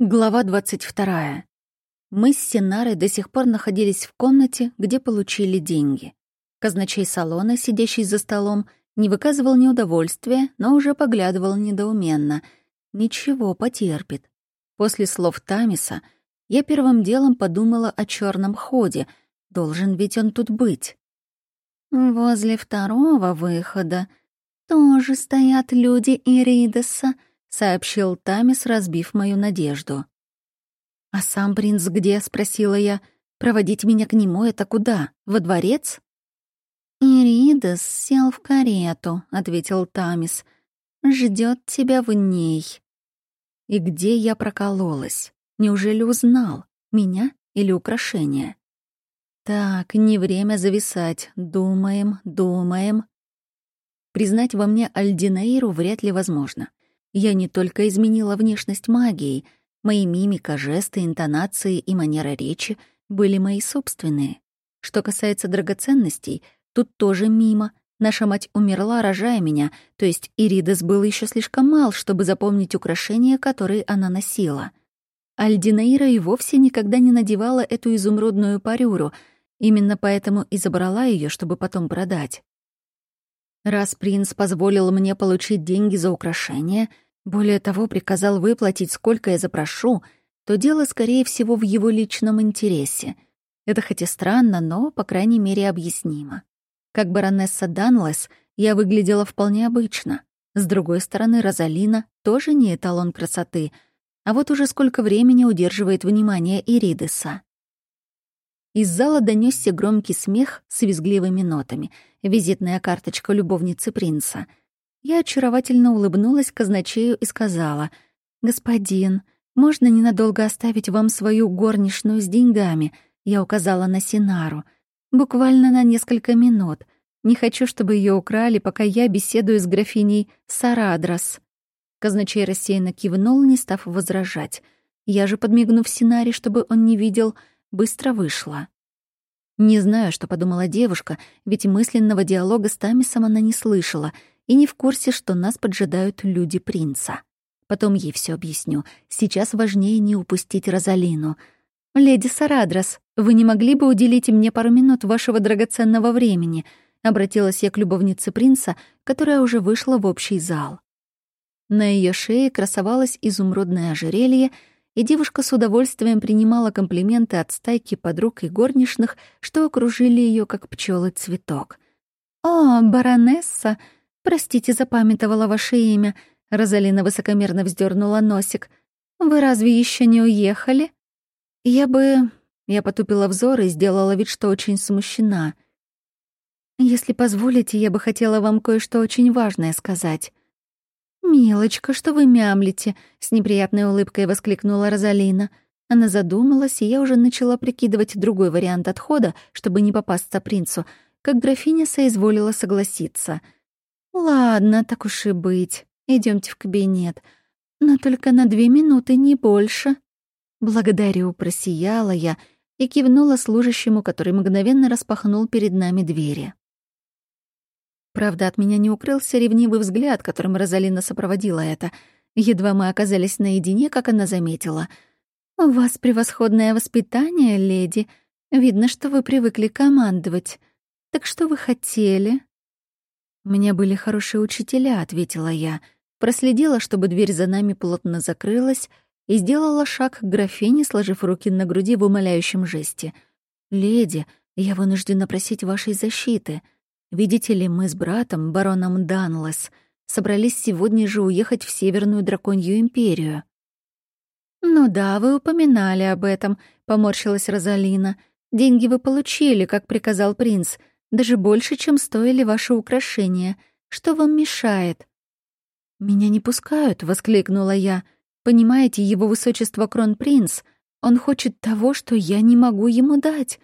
Глава 22. Мы с Синарой до сих пор находились в комнате, где получили деньги. Казначей салона, сидящий за столом, не выказывал неудовольствия, но уже поглядывал недоуменно. Ничего, потерпит. После слов Тамиса я первым делом подумала о черном ходе. Должен ведь он тут быть. Возле второго выхода тоже стоят люди Иридеса, — сообщил Тамис, разбив мою надежду. «А сам принц где?» — спросила я. «Проводить меня к нему — это куда? Во дворец?» «Иридас сел в карету», — ответил Тамис. Ждет тебя в ней». И где я прокололась? Неужели узнал? Меня или украшение? Так, не время зависать. Думаем, думаем. Признать во мне Альдинаиру вряд ли возможно. Я не только изменила внешность магией, мои мимика, жесты, интонации и манера речи были мои собственные. Что касается драгоценностей, тут тоже мимо. Наша мать умерла, рожая меня, то есть Иридес был еще слишком мал, чтобы запомнить украшения, которые она носила. Альдинаира и вовсе никогда не надевала эту изумрудную парюру, именно поэтому и забрала ее, чтобы потом продать. Раз принц позволил мне получить деньги за украшения, более того, приказал выплатить, сколько я запрошу, то дело, скорее всего, в его личном интересе. Это хоть и странно, но, по крайней мере, объяснимо. Как баронесса Данлес я выглядела вполне обычно. С другой стороны, Розалина тоже не эталон красоты, а вот уже сколько времени удерживает внимание Иридеса. Из зала донесся громкий смех с визгливыми нотами, визитная карточка любовницы принца. Я очаровательно улыбнулась казначею и сказала, «Господин, можно ненадолго оставить вам свою горничную с деньгами?» Я указала на Синару. «Буквально на несколько минут. Не хочу, чтобы ее украли, пока я беседую с графиней Сарадрас». Казначей рассеянно кивнул, не став возражать. Я же, подмигнув Синаре, чтобы он не видел, — быстро вышла. Не знаю, что подумала девушка, ведь мысленного диалога с Тамисом она не слышала и не в курсе, что нас поджидают люди принца. Потом ей все объясню. Сейчас важнее не упустить Розалину. «Леди Сарадрас, вы не могли бы уделить мне пару минут вашего драгоценного времени?» Обратилась я к любовнице принца, которая уже вышла в общий зал. На ее шее красовалось изумрудное ожерелье — и девушка с удовольствием принимала комплименты от стайки подруг и горничных, что окружили ее как пчелы цветок. «О, баронесса! Простите, запамятовала ваше имя», — Розалина высокомерно вздернула носик. «Вы разве еще не уехали?» «Я бы...» Я потупила взор и сделала вид, что очень смущена. «Если позволите, я бы хотела вам кое-что очень важное сказать». «Милочка, что вы мямлите?» — с неприятной улыбкой воскликнула Розалина. Она задумалась, и я уже начала прикидывать другой вариант отхода, чтобы не попасться принцу, как графиня соизволила согласиться. «Ладно, так уж и быть. Идемте в кабинет. Но только на две минуты, не больше». «Благодарю», — просияла я и кивнула служащему, который мгновенно распахнул перед нами двери. Правда, от меня не укрылся ревнивый взгляд, которым Розалина сопроводила это. Едва мы оказались наедине, как она заметила. «У вас превосходное воспитание, леди. Видно, что вы привыкли командовать. Так что вы хотели?» «У меня были хорошие учителя», — ответила я. Проследила, чтобы дверь за нами плотно закрылась, и сделала шаг к графине, сложив руки на груди в умоляющем жесте. «Леди, я вынуждена просить вашей защиты». Видите ли, мы с братом, бароном Данлес, собрались сегодня же уехать в Северную Драконью Империю. «Ну да, вы упоминали об этом», — поморщилась Розалина. «Деньги вы получили, как приказал принц, даже больше, чем стоили ваши украшения. Что вам мешает?» «Меня не пускают», — воскликнула я. «Понимаете, его высочество кронпринц, он хочет того, что я не могу ему дать.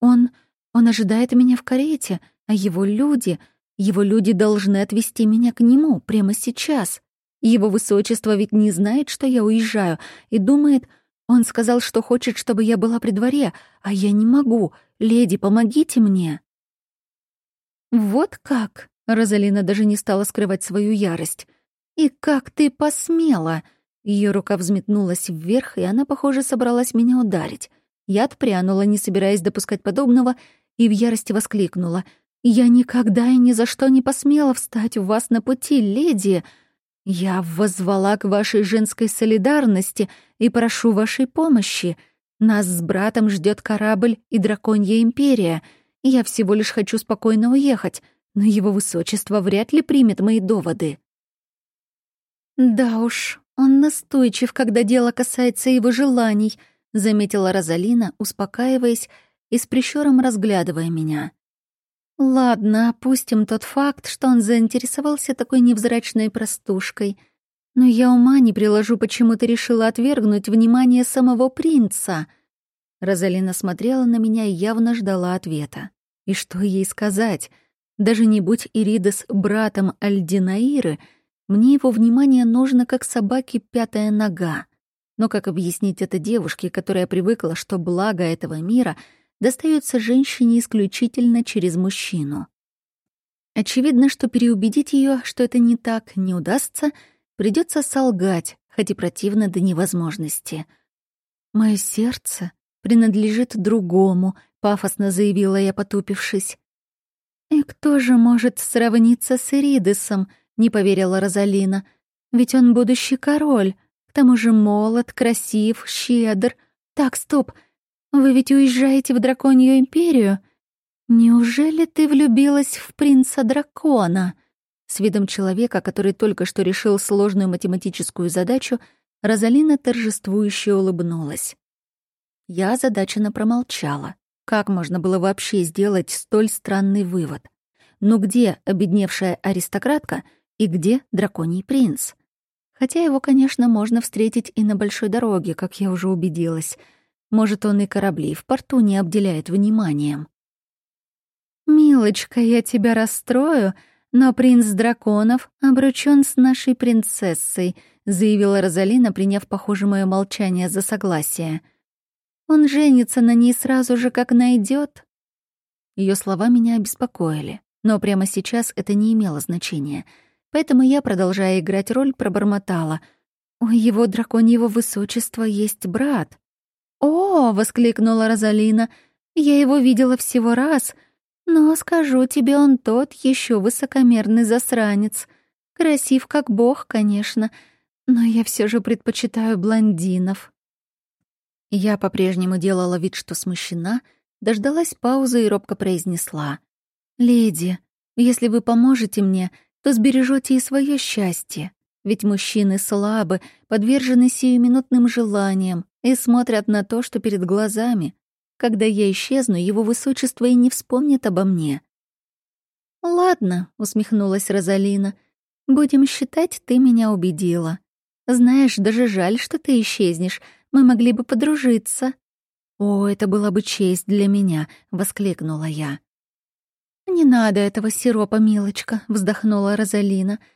Он... он ожидает меня в карете, а его люди, его люди должны отвезти меня к нему прямо сейчас. Его высочество ведь не знает, что я уезжаю, и думает, он сказал, что хочет, чтобы я была при дворе, а я не могу. Леди, помогите мне. Вот как? Розалина даже не стала скрывать свою ярость. И как ты посмела? Ее рука взметнулась вверх, и она, похоже, собралась меня ударить. Я отпрянула, не собираясь допускать подобного, и в ярости воскликнула. «Я никогда и ни за что не посмела встать у вас на пути, леди! Я воззвала к вашей женской солидарности и прошу вашей помощи. Нас с братом ждет корабль и драконья империя. Я всего лишь хочу спокойно уехать, но его высочество вряд ли примет мои доводы». «Да уж, он настойчив, когда дело касается его желаний», — заметила Розалина, успокаиваясь и с прищуром разглядывая меня. «Ладно, опустим тот факт, что он заинтересовался такой невзрачной простушкой. Но я ума не приложу, почему ты решила отвергнуть внимание самого принца». Розалина смотрела на меня и явно ждала ответа. И что ей сказать? Даже не будь Иридес братом Альдинаиры, мне его внимание нужно, как собаке пятая нога. Но как объяснить это девушке, которая привыкла, что благо этого мира — достается женщине исключительно через мужчину. Очевидно, что переубедить ее, что это не так, не удастся, придется солгать, хоть и противно до невозможности. «Мое сердце принадлежит другому», — пафосно заявила я, потупившись. «И кто же может сравниться с Иридесом?» — не поверила Розалина. «Ведь он будущий король, к тому же молод, красив, щедр. Так, стоп, вы ведь уезжаете в Драконью Империю? Неужели ты влюбилась в принца-дракона?» С видом человека, который только что решил сложную математическую задачу, Розалина торжествующе улыбнулась. Я озадаченно промолчала. Как можно было вообще сделать столь странный вывод? Ну где обедневшая аристократка и где драконий принц? Хотя его, конечно, можно встретить и на большой дороге, как я уже убедилась — может, он и корабли в порту не обделяет вниманием. «Милочка, я тебя расстрою, но принц драконов обручён с нашей принцессой», заявила Розалина, приняв, похоже, моё молчание за согласие. «Он женится на ней сразу же, как найдёт». Её слова меня обеспокоили, но прямо сейчас это не имело значения, поэтому я, продолжая играть роль, пробормотала. «У его драконьего высочества есть брат». «О!» — воскликнула Розалина. «Я его видела всего раз, но, скажу тебе, он тот еще высокомерный засранец. Красив как бог, конечно, но я все же предпочитаю блондинов». Я по-прежнему делала вид, что смущена, дождалась паузы и робко произнесла. «Леди, если вы поможете мне, то сбережете и свое счастье. Ведь мужчины слабы, подвержены сиюминутным желаниям и смотрят на то, что перед глазами. Когда я исчезну, его высочество и не вспомнит обо мне. «Ладно», — усмехнулась Розалина, — «будем считать, ты меня убедила. Знаешь, даже жаль, что ты исчезнешь, мы могли бы подружиться». «О, это была бы честь для меня», — воскликнула я. «Не надо этого сиропа, милочка», — вздохнула Розалина, —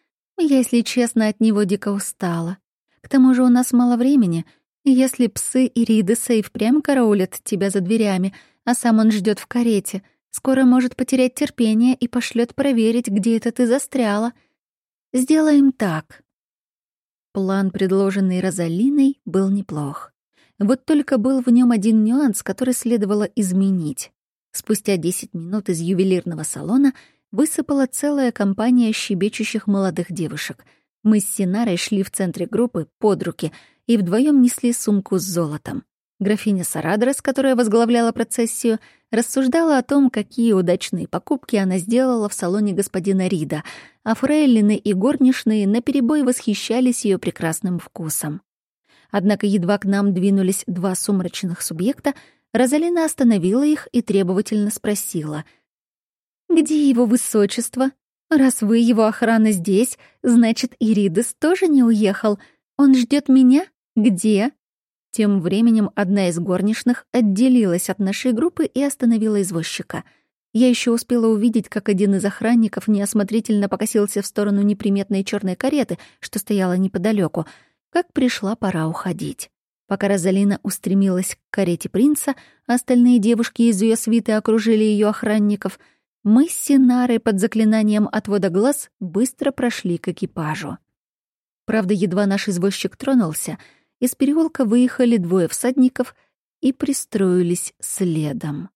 я, если честно, от него дико устала. К тому же у нас мало времени. Если псы и Ридеса и впрямь караулят тебя за дверями, а сам он ждет в карете, скоро может потерять терпение и пошлет проверить, где это ты застряла. Сделаем так. План, предложенный Розалиной, был неплох. Вот только был в нем один нюанс, который следовало изменить. Спустя 10 минут из ювелирного салона — высыпала целая компания щебечущих молодых девушек. Мы с Синарой шли в центре группы под руки и вдвоем несли сумку с золотом. Графиня Сарадрес, которая возглавляла процессию, рассуждала о том, какие удачные покупки она сделала в салоне господина Рида, а фрейлины и горничные наперебой восхищались ее прекрасным вкусом. Однако едва к нам двинулись два сумрачных субъекта, Розалина остановила их и требовательно спросила — «Где его высочество? Раз вы его охрана здесь, значит, Иридес тоже не уехал. Он ждет меня? Где?» Тем временем одна из горничных отделилась от нашей группы и остановила извозчика. Я еще успела увидеть, как один из охранников неосмотрительно покосился в сторону неприметной черной кареты, что стояла неподалеку, как пришла пора уходить. Пока Розалина устремилась к карете принца, остальные девушки из ее свиты окружили ее охранников — мы с Синарой под заклинанием отвода глаз быстро прошли к экипажу. Правда, едва наш извозчик тронулся, из переулка выехали двое всадников и пристроились следом.